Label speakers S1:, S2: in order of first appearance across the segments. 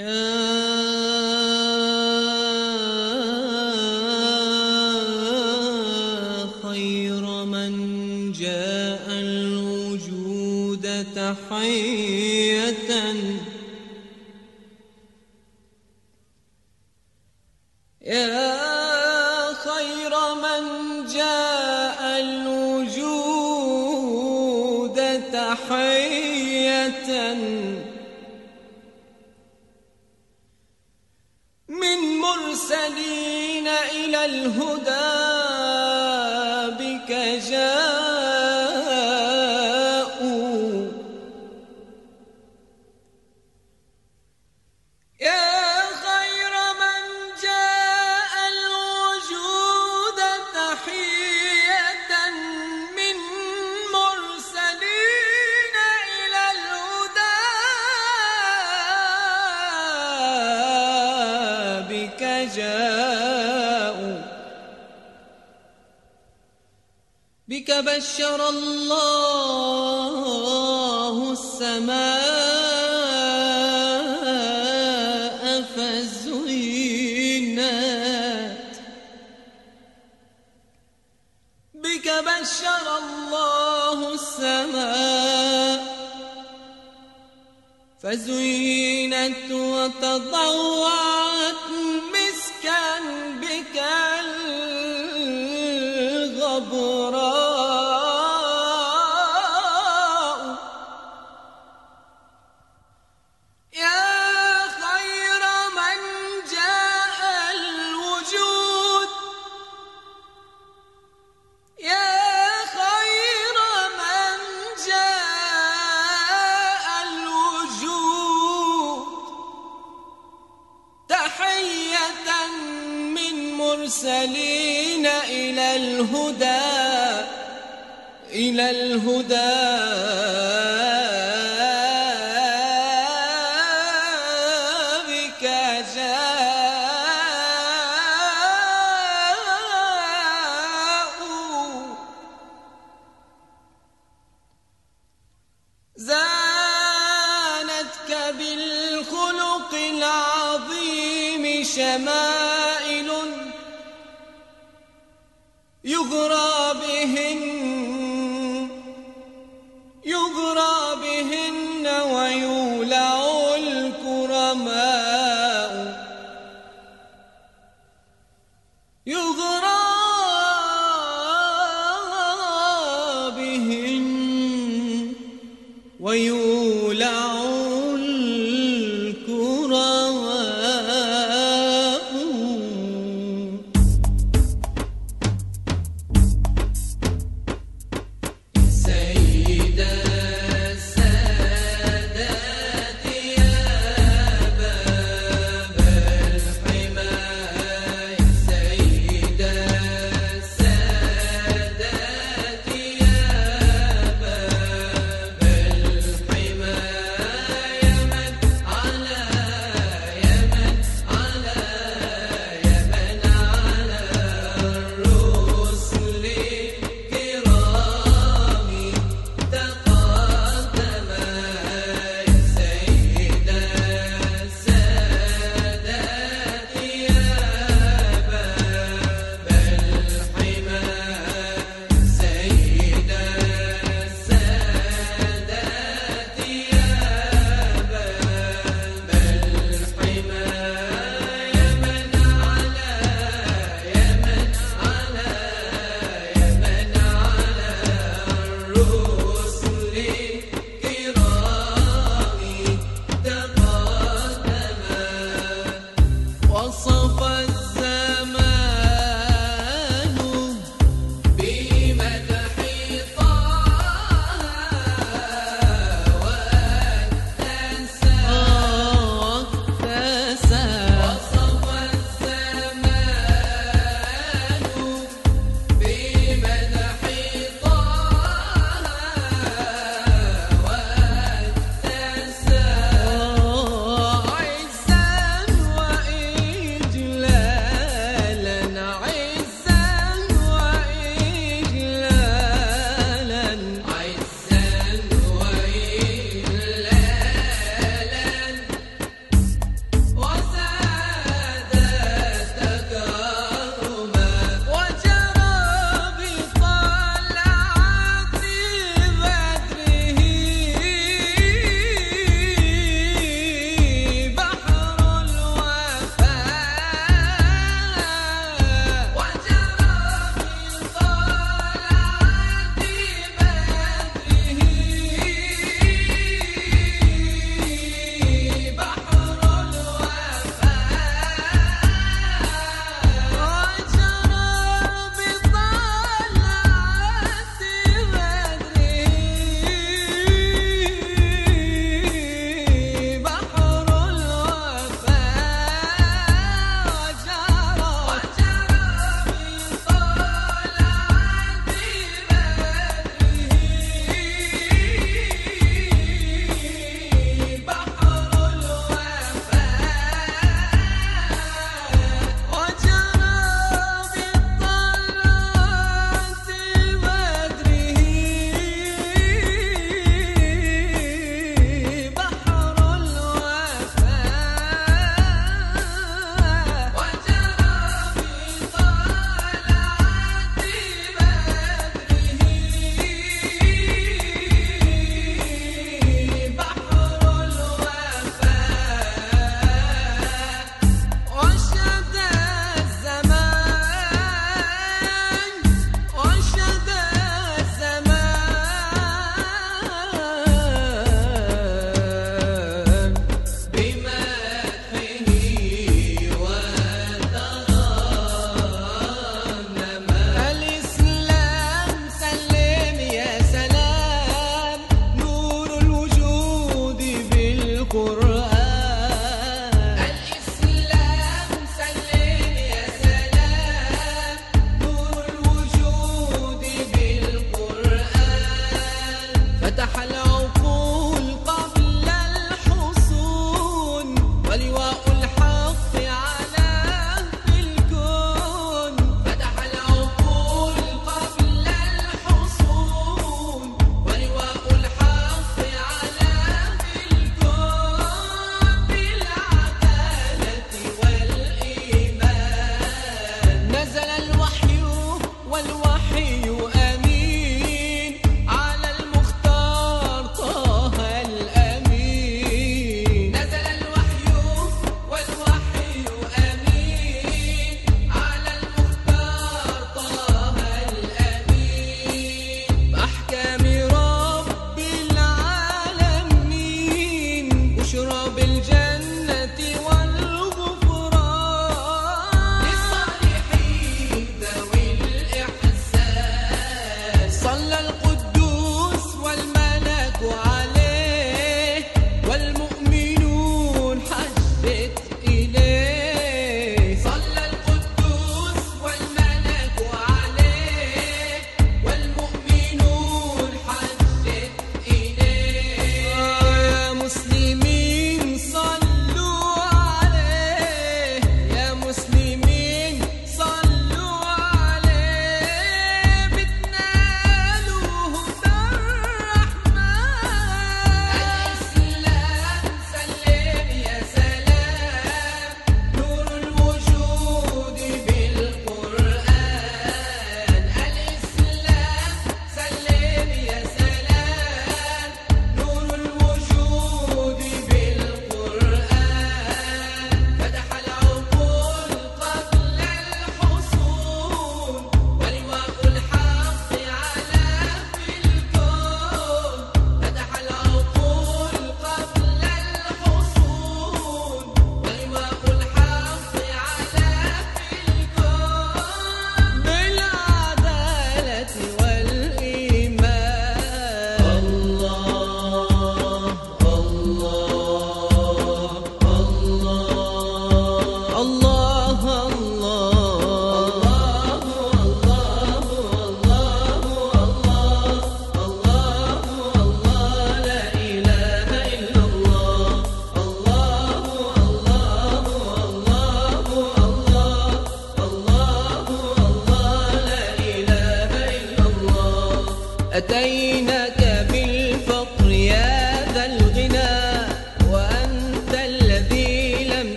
S1: Yeah.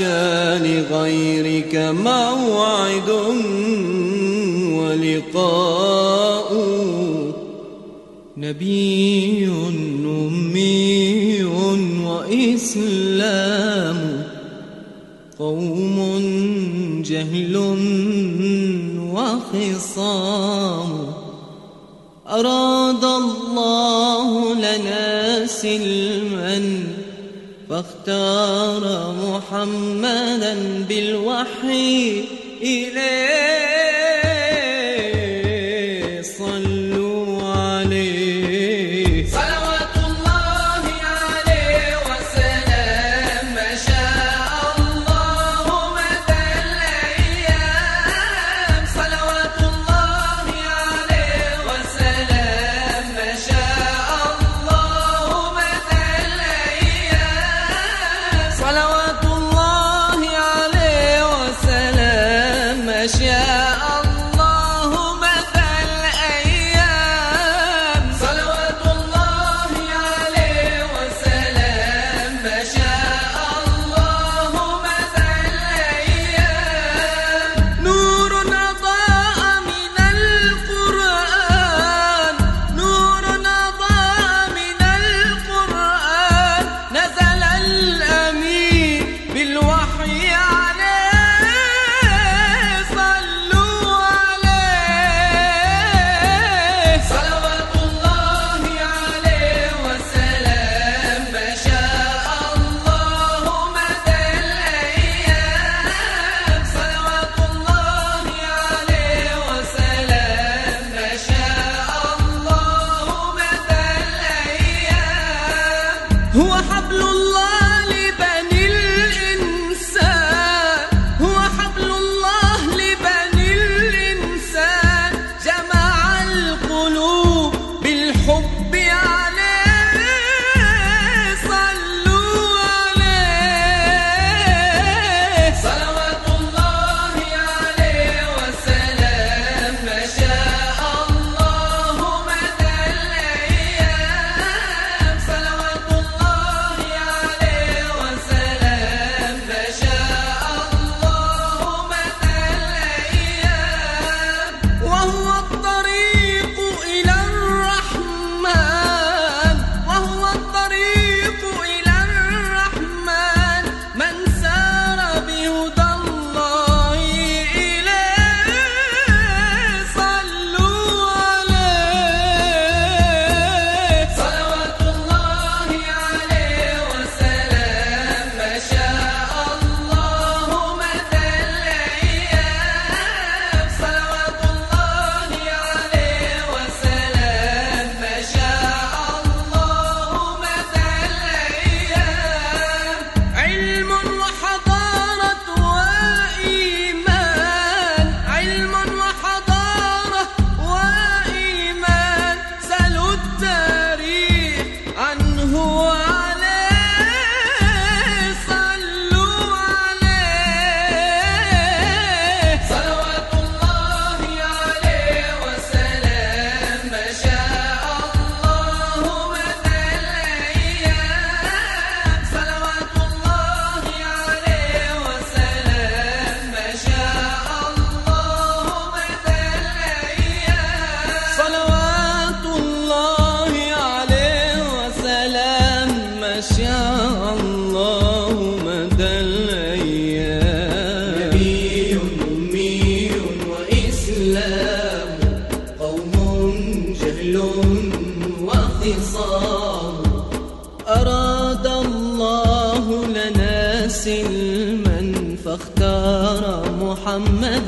S1: يخشى لغيرك موعد ولقاء. نبي أمي وإسلام. قوم جهل وخصام. أراد الله لنا سلما فاختار محمدا بالوحي إليه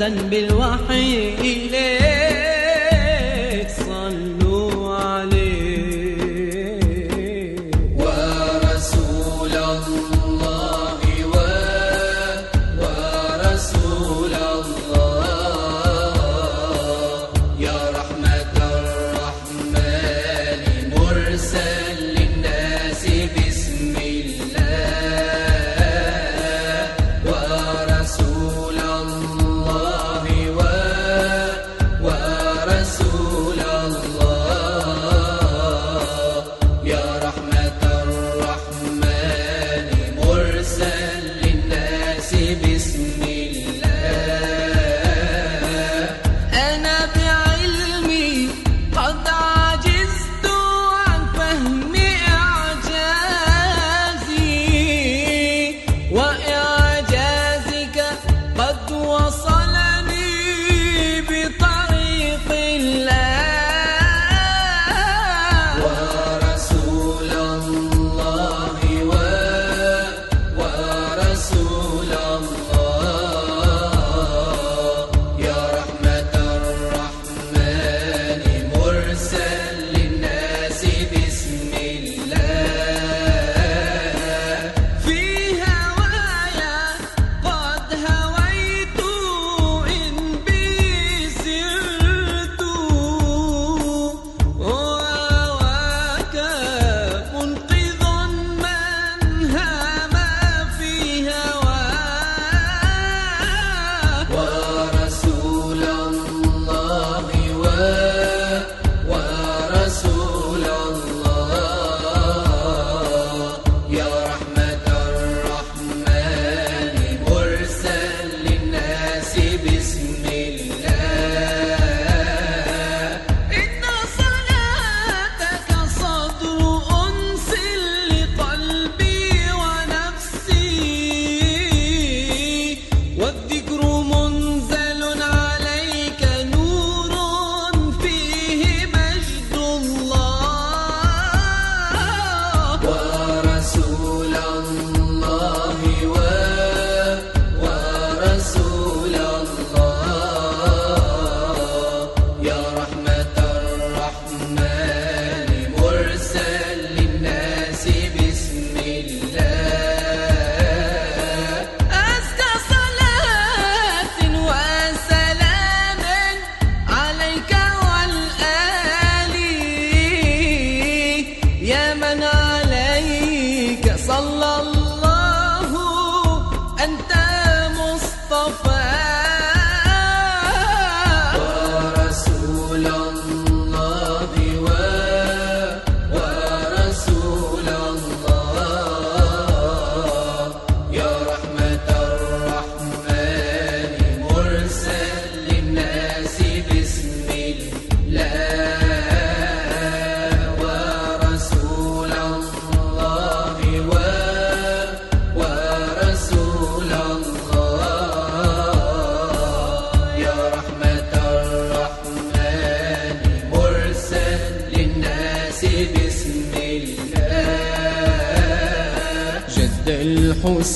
S1: بالوحي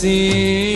S1: see.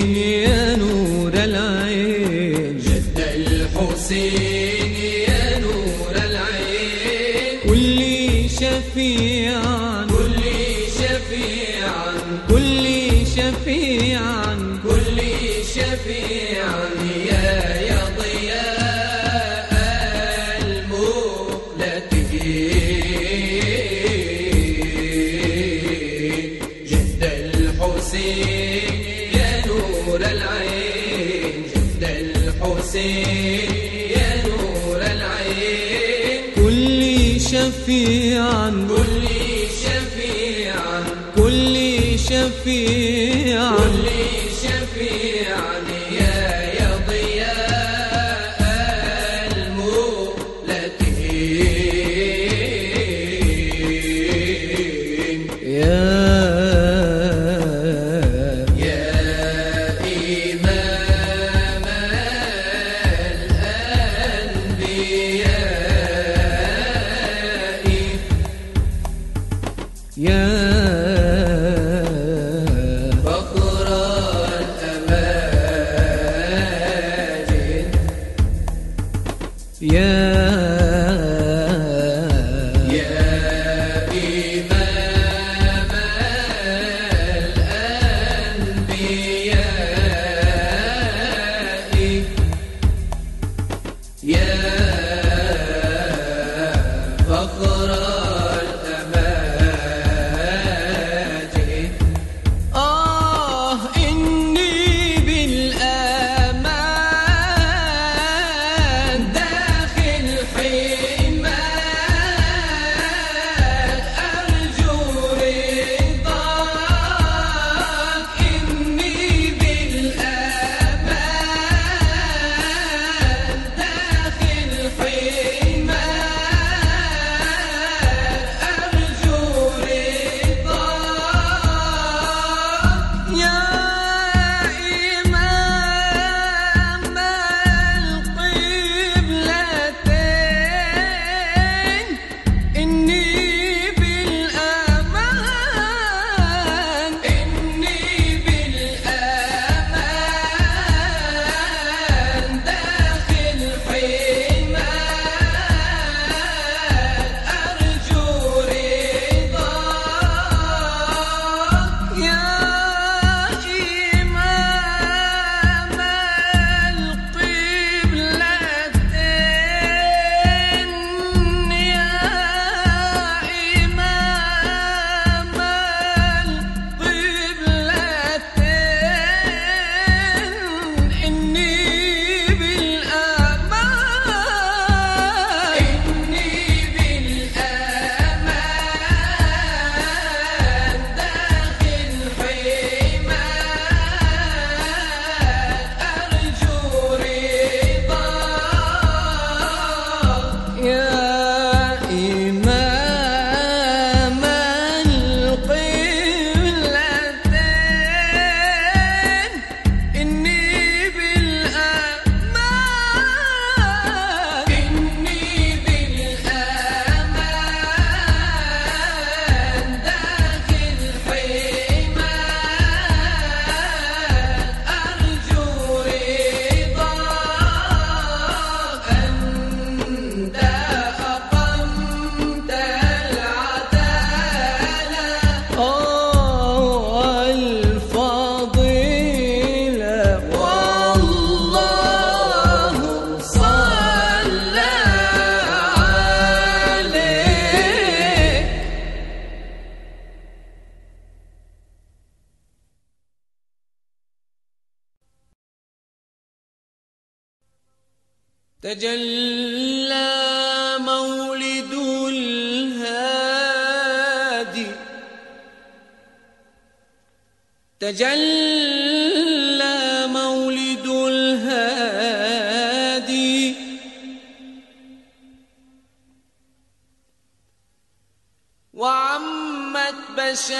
S1: وعمت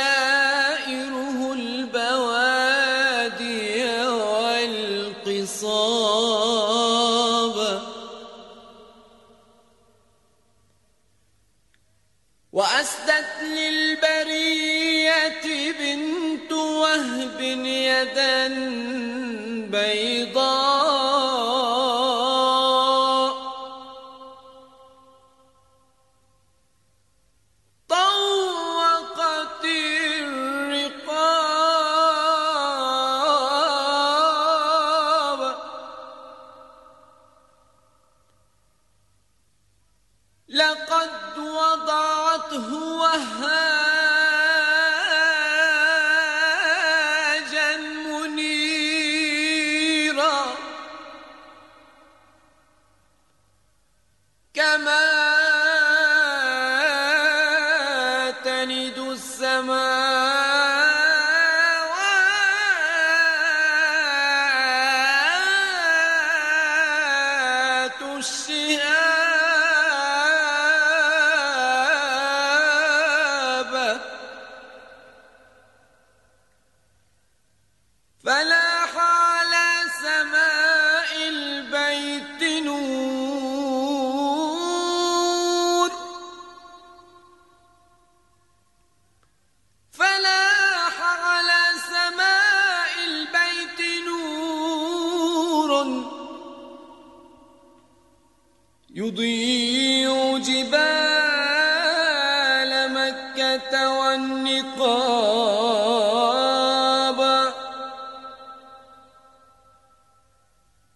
S1: رقابا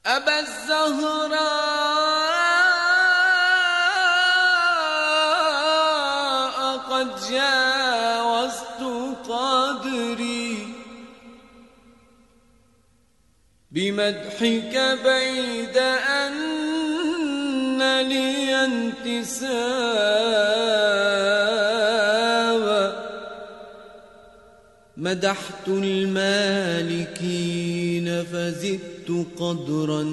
S1: أبا الزهراء. قد جاوزت قدري بمدحك بيد أن لي انتسابا مدحت المالكين فزدت قدرا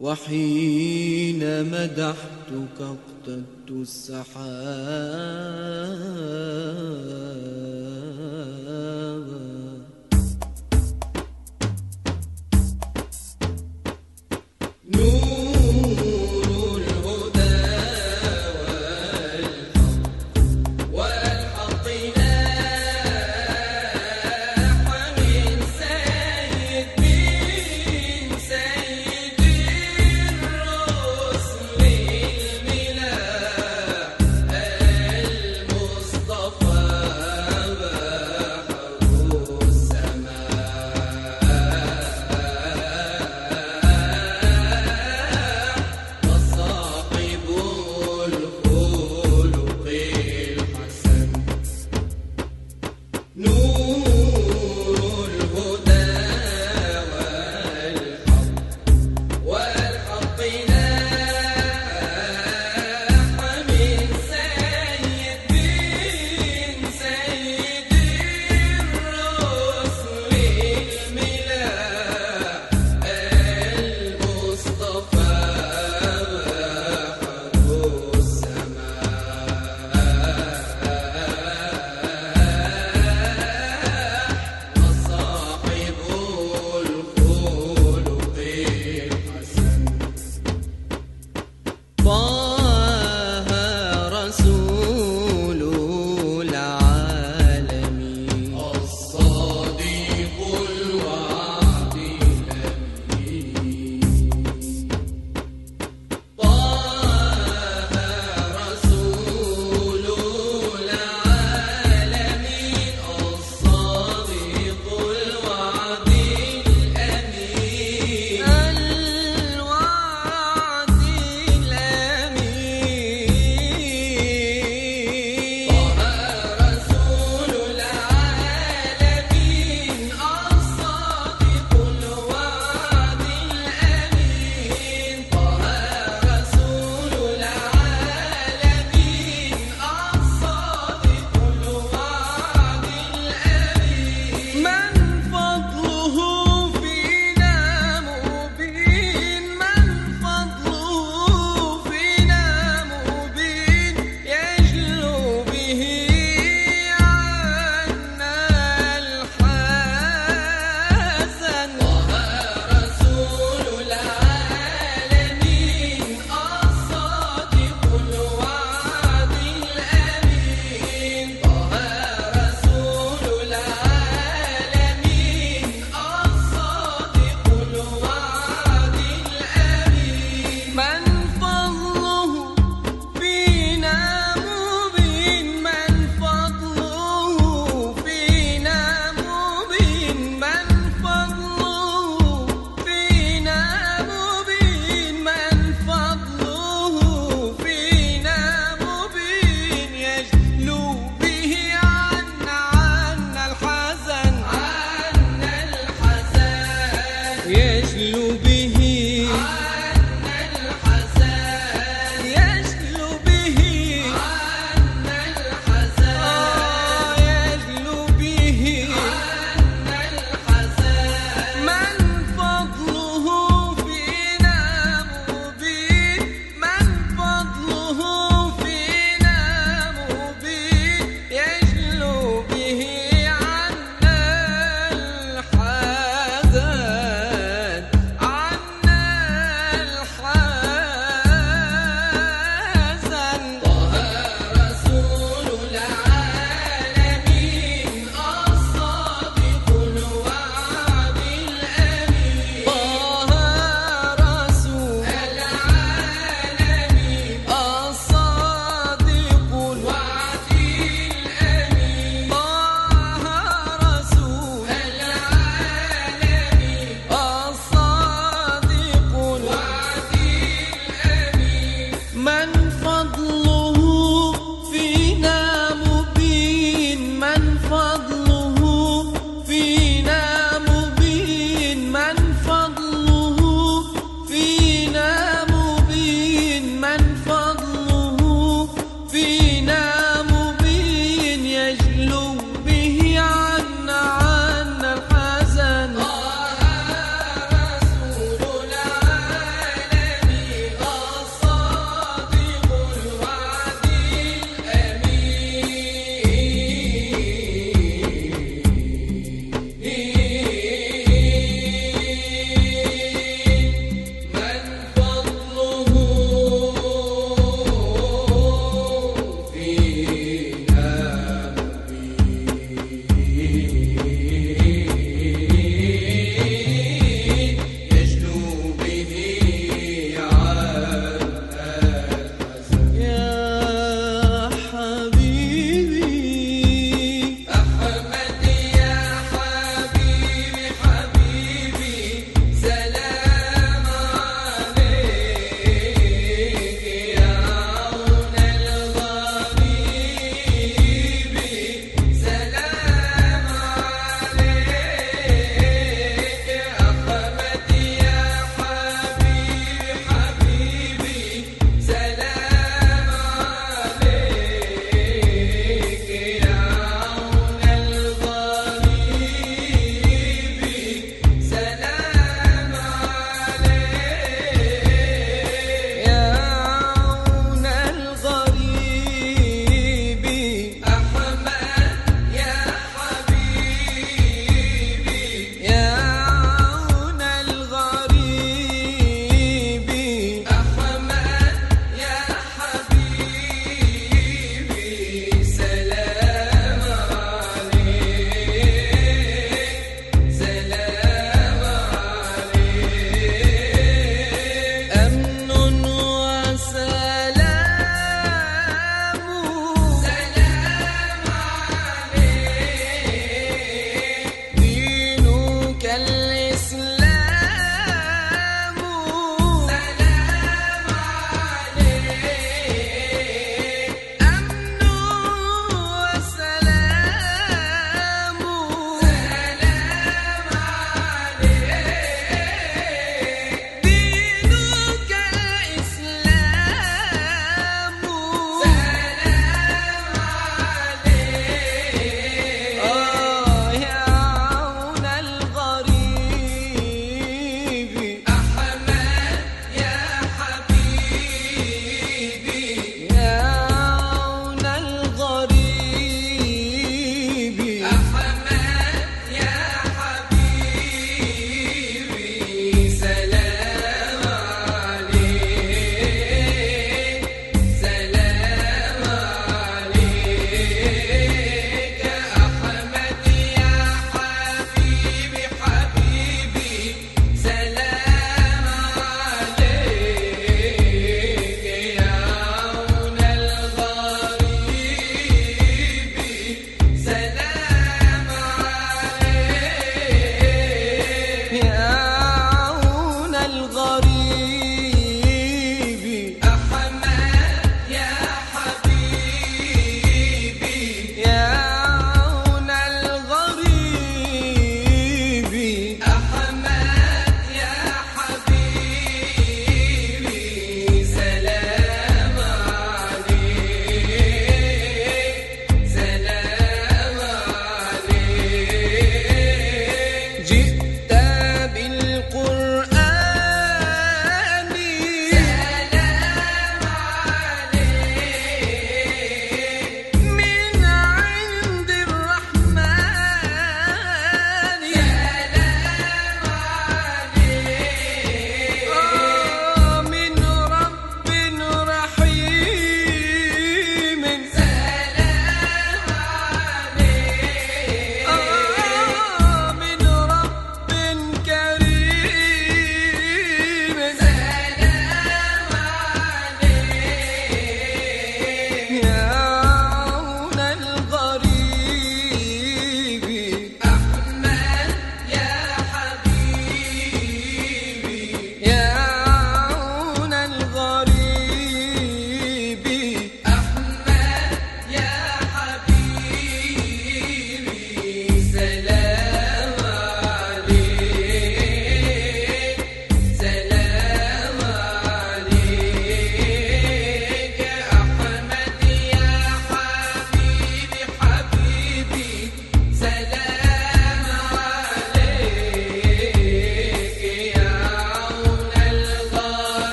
S1: وحين مدحتك اقتدت السحابا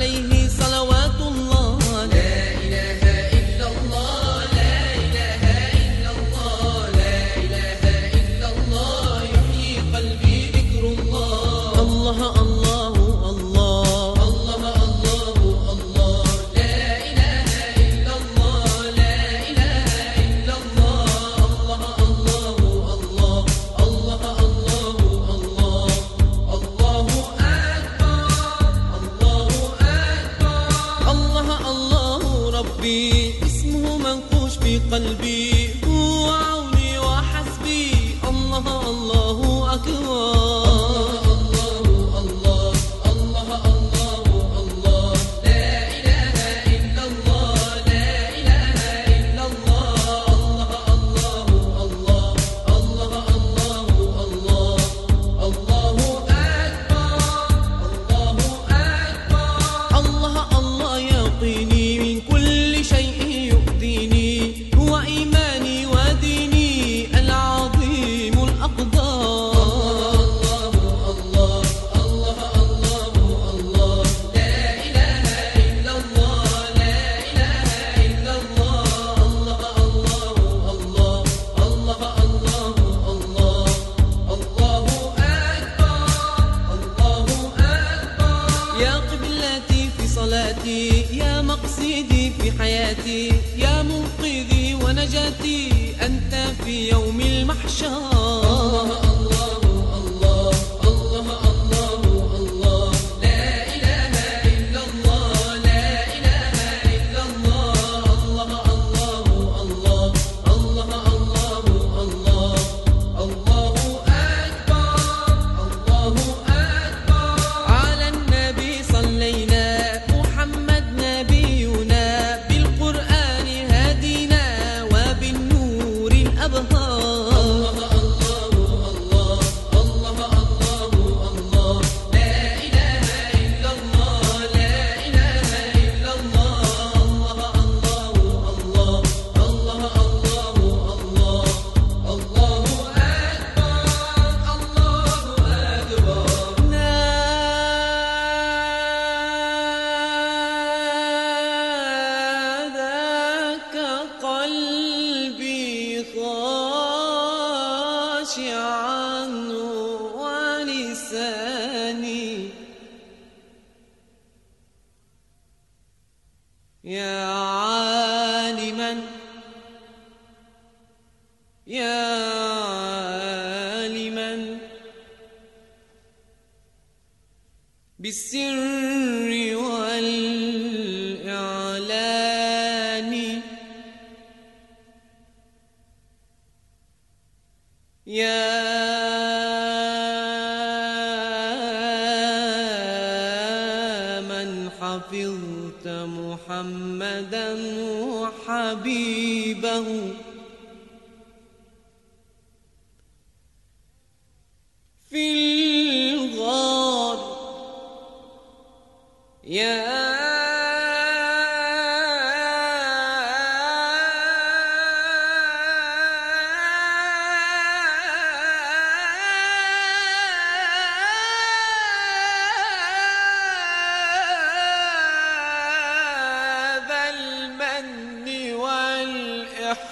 S2: عليه في
S3: السر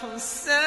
S2: السَّاعَةِ